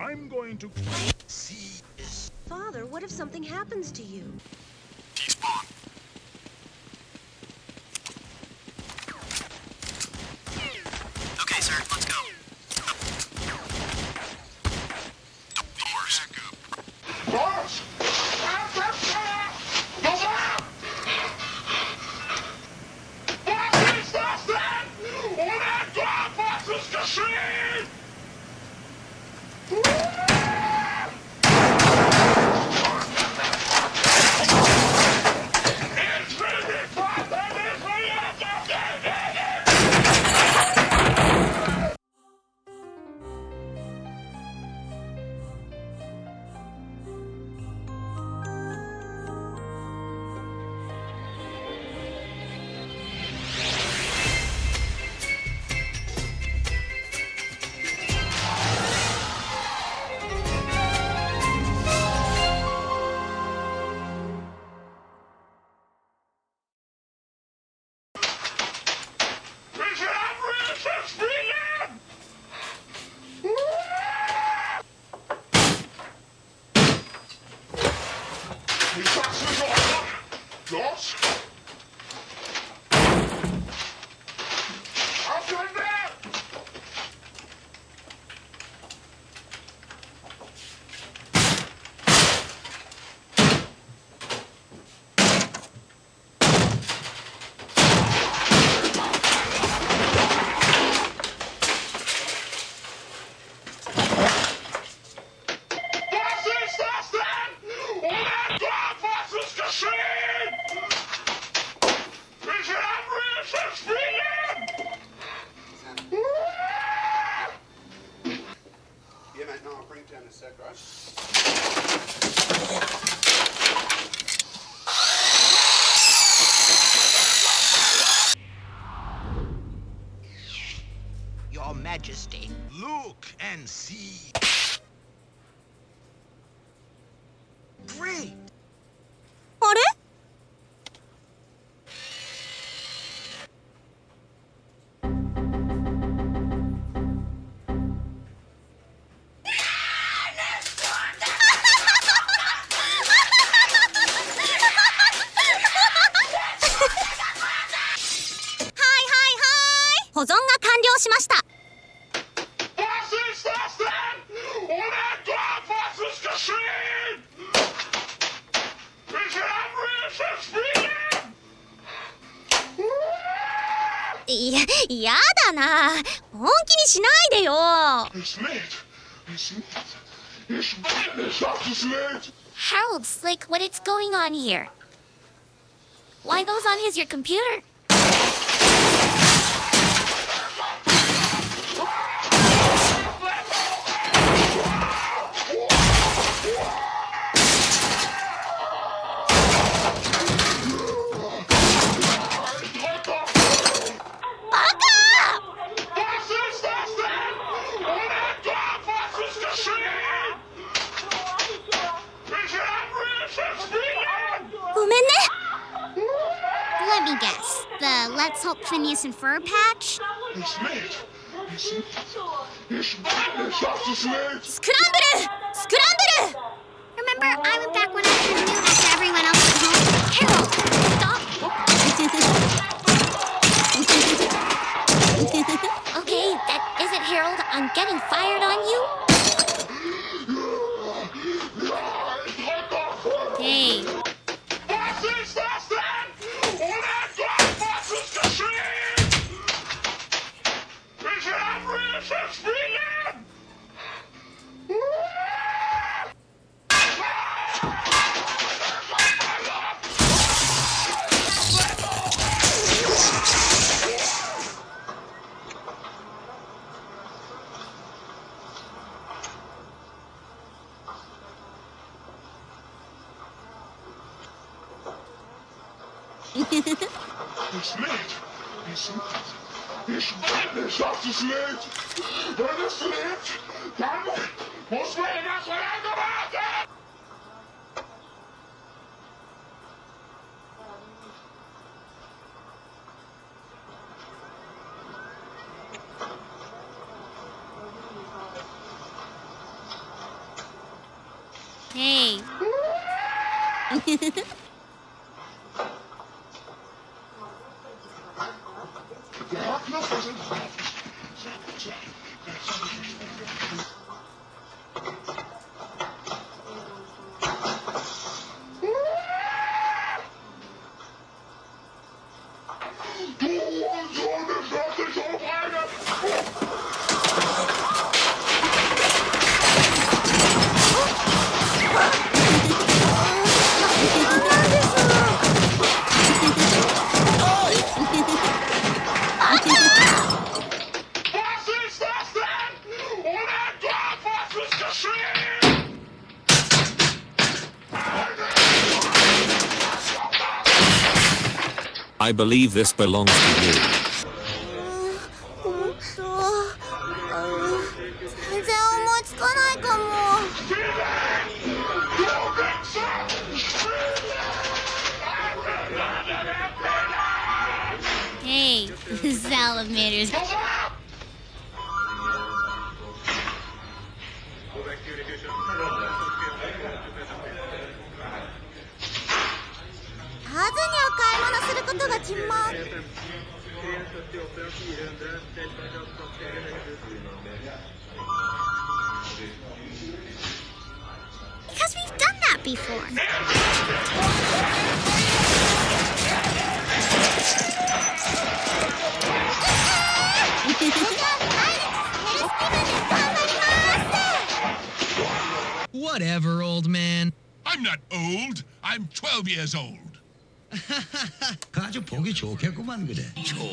I'm going to see this. Father, what if something happens to you? Richard! Late. It's late. It's late. Harold what is going on here? Why those on his your computer? let's help Phineas and Furbpatch? It's. It's, it's, it's, it's, it's, it's, it's, it's, it's, it's, Excelente! Exato, excelente! Olha, excelente! Calma! Os velhos olhando, mata! Hey. Knochen sind frei. Ja, ja, ja, ja, ja, ja, ja, ja. I believe this belongs to you. Hey, this elevator's... Cimar. Because we've done that before. Whatever, old man. I'm not old. I'm 12 years old. 아주 보기 좋겠구만 그래. 좋아.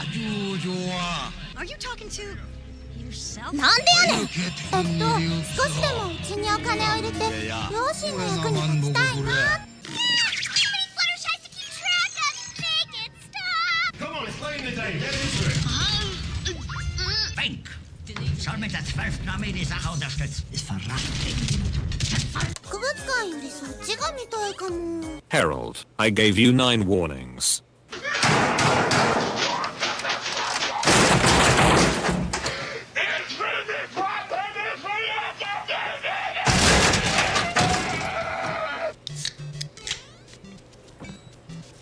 아주 좋아. Are you talking to yourself? なんでやねんえっと少しでもうちにお金を入れて両親の役に立ちたいな Bank. Soll mit der 12. Armee die Sache unterstützen. Ist verraten. 博物館よりそっちが見たいかも Harold, I gave you nine warnings. Ich will nicht warten, ich will jetzt auf den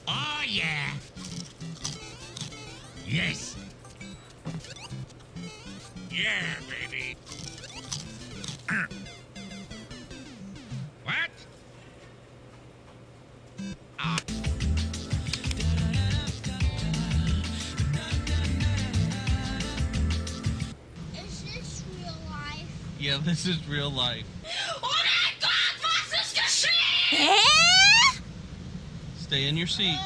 Oh yeah. Yes. Yeah, Yeah, this is real life. Oh Stay in your seat.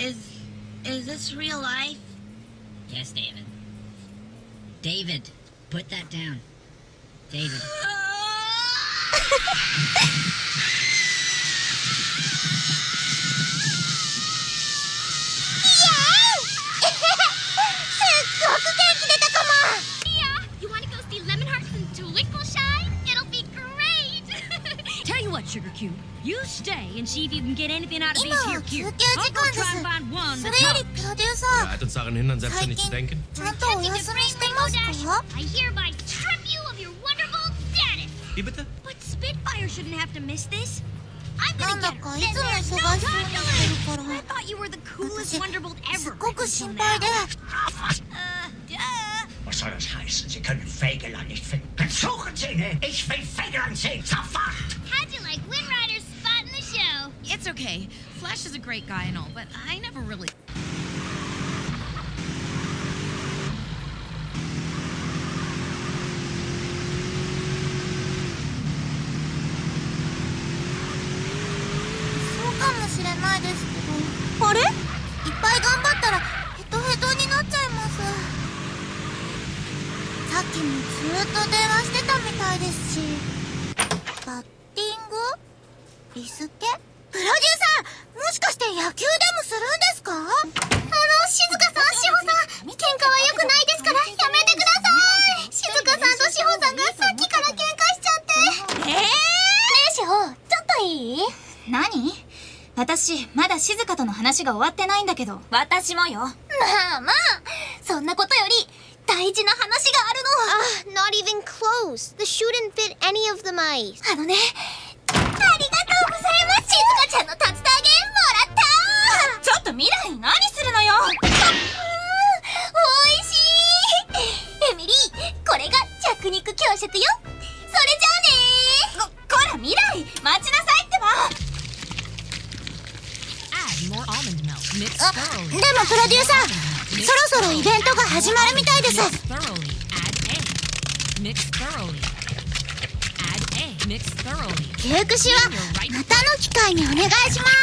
Is is this real life? Yes, David. David, put that down. David. what, Sugar Cube? You stay and see if you can get anything out of these here cubes. I'll go try and find one that's up. Wer hat uns daran hindern, selbstständig zu denken? Er I hereby strip you of your wonderful status. Wie bitte? But Spitfire shouldn't have to miss this. I'm gonna get her. Then there's no time to lose. I thought you were the coolest Wonderbolt ever. Uh, duh. Was soll das heißen? Sie können Fegelein nicht finden. Dann suchen Sie ihn! Ich will Fegelein sehen! Zerf Josh is a のそうかもしれないですけど。あれ？いっぱい頑張ったらヘトヘトになっちゃいます。さっきもずっと電話してたみたいですし。バッティング？リスケ？プロデューサーもしかして野球でもするんですか？あの静香さん志保さん喧嘩は良くないですからやめてください。静香さんと志保さんがさっきから喧嘩しちゃって。えー、ねえ志保ちょっといい？何？私、まだ静香との話が終わってないんだけど。私もよ。まあまあそんなことより大事な話があるの。Ah, not even close. The shoe didn't fit any of the mice. あのねます静香ちゃんの竜田揚げもらったちょっと未来何するのよ？おいしい！エミリーこれが着肉強食よ！それじゃあねここら未来待ちなさいってば！あ.でもプロデューサーそろそろイベントが始まるみたいです。Mix thoroughly. ケークしはまたの機会にお願いします。